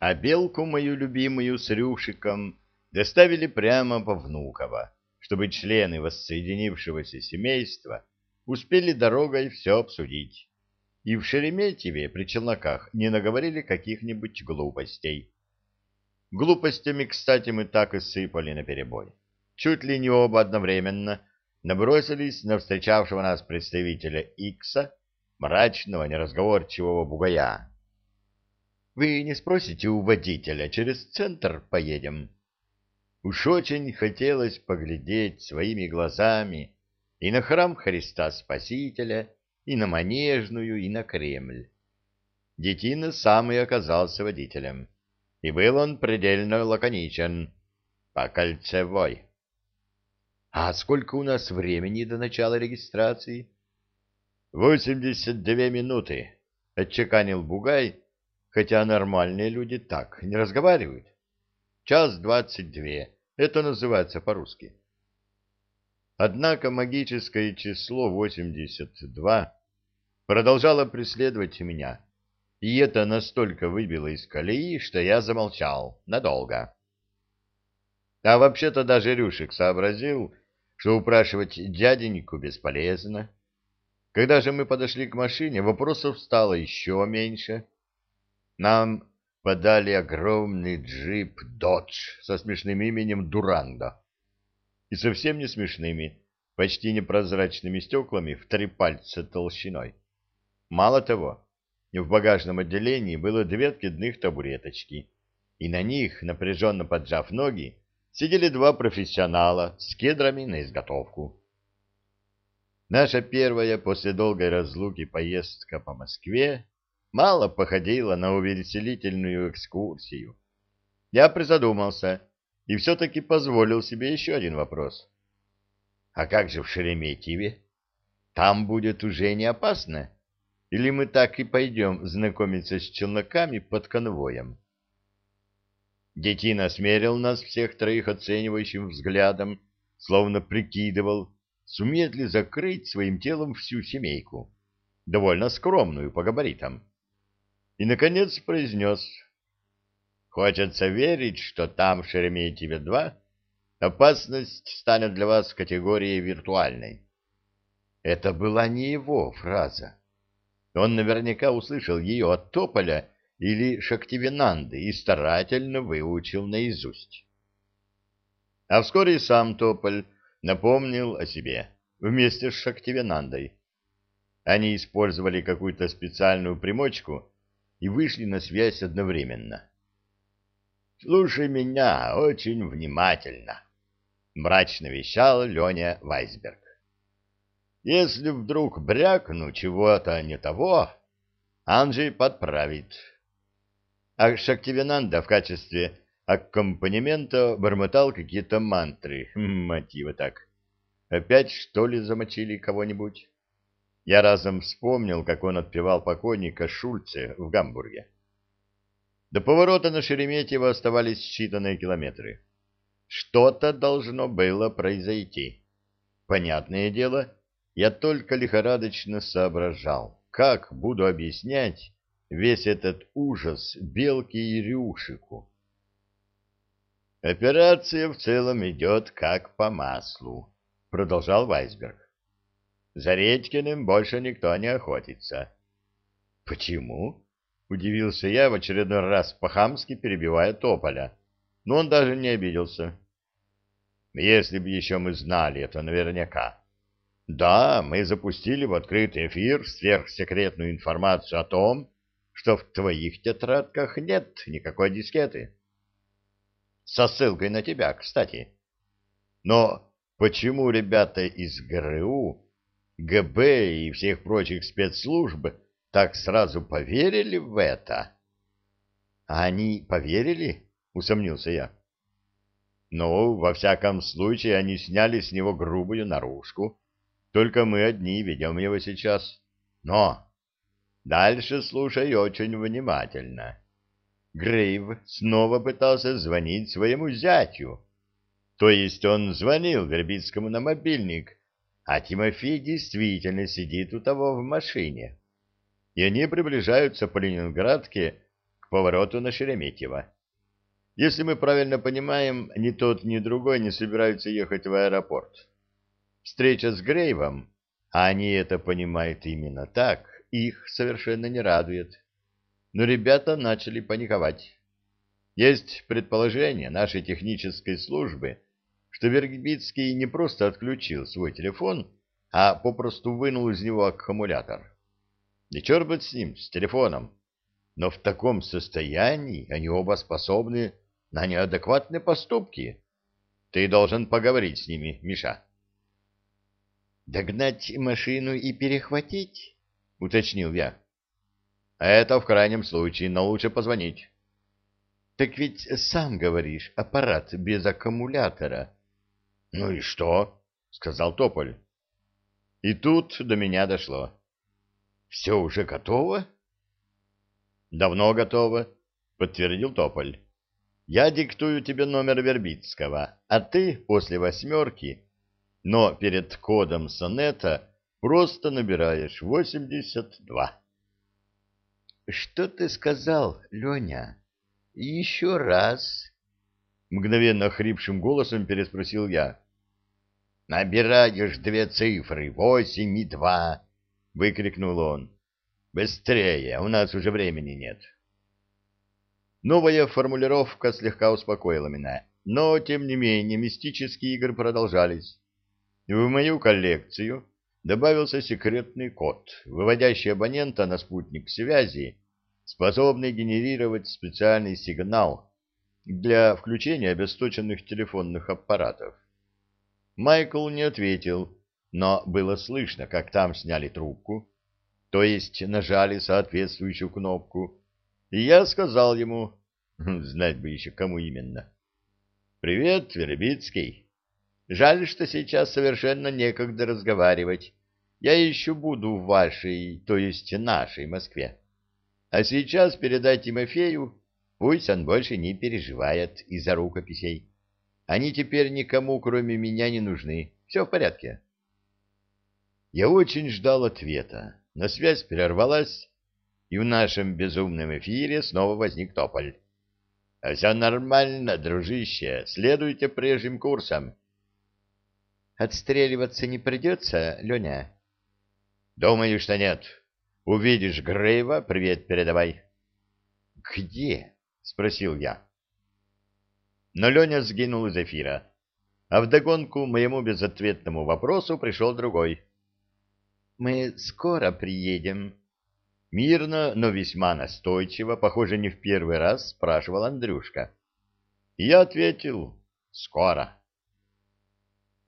А белку мою любимую с Рюшиком доставили прямо по Внуково, чтобы члены воссоединившегося семейства успели дорогой все обсудить. И в Шереметьеве при челноках не наговорили каких-нибудь глупостей. Глупостями, кстати, мы так и сыпали наперебой. Чуть ли не оба одновременно набросились на встречавшего нас представителя Икса, мрачного, неразговорчивого бугая. Вы не спросите у водителя, через центр поедем? Уж очень хотелось поглядеть своими глазами и на храм Христа Спасителя, и на Манежную, и на Кремль. Детина сам и оказался водителем, и был он предельно лаконичен, по кольцевой. — А сколько у нас времени до начала регистрации? — Восемьдесят две минуты, — отчеканил Бугай, хотя нормальные люди так не разговаривают. Час двадцать две, это называется по-русски. Однако магическое число восемьдесят два продолжало преследовать меня, и это настолько выбило из колеи, что я замолчал надолго. А вообще-то даже Рюшик сообразил, что упрашивать дяденьку бесполезно. Когда же мы подошли к машине, вопросов стало еще меньше. Нам подали огромный джип «Додж» со смешным именем «Дуранда» и совсем не смешными, почти непрозрачными стеклами в три пальца толщиной. Мало того, в багажном отделении было две откидных табуреточки, и на них, напряженно поджав ноги, сидели два профессионала с кедрами на изготовку. Наша первая после долгой разлуки поездка по Москве мало походила на увеселительную экскурсию. Я призадумался и все-таки позволил себе еще один вопрос. А как же в Шереметьеве? Там будет уже не опасно? Или мы так и пойдем знакомиться с челноками под конвоем? Детина смерил нас всех троих оценивающим взглядом, словно прикидывал, сумеет ли закрыть своим телом всю семейку, довольно скромную по габаритам и, наконец, произнес. «Хочется верить, что там, в Шереметьеве-2, опасность станет для вас категорией виртуальной». Это была не его фраза. Он наверняка услышал ее от Тополя или Шактивенанды и старательно выучил наизусть. А вскоре сам Тополь напомнил о себе вместе с Шактивенандой. Они использовали какую-то специальную примочку и вышли на связь одновременно. «Слушай меня очень внимательно», — мрачно вещал Леня Вайсберг. «Если вдруг брякну чего-то не того, Анжей подправит». А Шактивенанда в качестве аккомпанемента бормотал какие-то мантры, мотивы так. Опять, что ли, замочили кого-нибудь? Я разом вспомнил, как он отпевал покойника Шульце в Гамбурге. До поворота на Шереметьево оставались считанные километры. Что-то должно было произойти. Понятное дело, я только лихорадочно соображал, как буду объяснять весь этот ужас Белке и Рюшику. «Операция в целом идет как по маслу», — продолжал Вайсберг. За Редькиным больше никто не охотится. — Почему? — удивился я в очередной раз по-хамски перебивая Тополя. Но он даже не обиделся. — Если бы еще мы знали это наверняка. Да, мы запустили в открытый эфир сверхсекретную информацию о том, что в твоих тетрадках нет никакой дискеты. Со ссылкой на тебя, кстати. Но почему ребята из ГРУ ГБ и всех прочих спецслужб так сразу поверили в это? — А они поверили? — усомнился я. — Ну, во всяком случае, они сняли с него грубую наружку. Только мы одни ведем его сейчас. Но дальше слушай очень внимательно. Грейв снова пытался звонить своему зятю. То есть он звонил Вербицкому на мобильник, а Тимофей действительно сидит у того в машине. И они приближаются по Ленинградке к повороту на Шереметьево. Если мы правильно понимаем, ни тот, ни другой не собираются ехать в аэропорт. Встреча с Грейвом, а они это понимают именно так, их совершенно не радует. Но ребята начали паниковать. Есть предположение нашей технической службы, что Вербицкий не просто отключил свой телефон, а попросту вынул из него аккумулятор. И черт быть с ним, с телефоном. Но в таком состоянии они оба способны на неадекватные поступки. Ты должен поговорить с ними, Миша. Догнать машину и перехватить? уточнил я. Это в крайнем случае, но лучше позвонить. Так ведь сам говоришь, аппарат без аккумулятора. Ну и что? сказал Тополь. И тут до меня дошло. Все уже готово? Давно готово, подтвердил Тополь. Я диктую тебе номер Вербицкого, а ты после восьмерки, но перед кодом сонета просто набираешь восемьдесят два. Что ты сказал, Леня? Еще раз. Мгновенно хрипшим голосом переспросил я. Набираешь две цифры, восемь и два, выкрикнул он. Быстрее, у нас уже времени нет. Новая формулировка слегка успокоила меня, но, тем не менее, мистические игры продолжались. В мою коллекцию добавился секретный код, выводящий абонента на спутник связи, способный генерировать специальный сигнал для включения обесточенных телефонных аппаратов. Майкл не ответил, но было слышно, как там сняли трубку, то есть нажали соответствующую кнопку, и я сказал ему, знать бы еще кому именно. «Привет, Вербицкий. Жаль, что сейчас совершенно некогда разговаривать. Я еще буду в вашей, то есть нашей Москве. А сейчас передай Тимофею, пусть он больше не переживает из-за рукописей. Они теперь никому, кроме меня, не нужны. Все в порядке». Я очень ждал ответа, но связь прервалась, и в нашем безумном эфире снова возник тополь. — Все нормально, дружище, следуйте прежним курсам. — Отстреливаться не придется, Леня? — Думаю, что нет. Увидишь Грейва, привет передавай. — Где? — спросил я. Но Леня сгинул из эфира, а вдогонку моему безответному вопросу пришел другой. — Мы скоро приедем. Мирно, но весьма настойчиво, похоже, не в первый раз, спрашивал Андрюшка. я ответил «Скоро».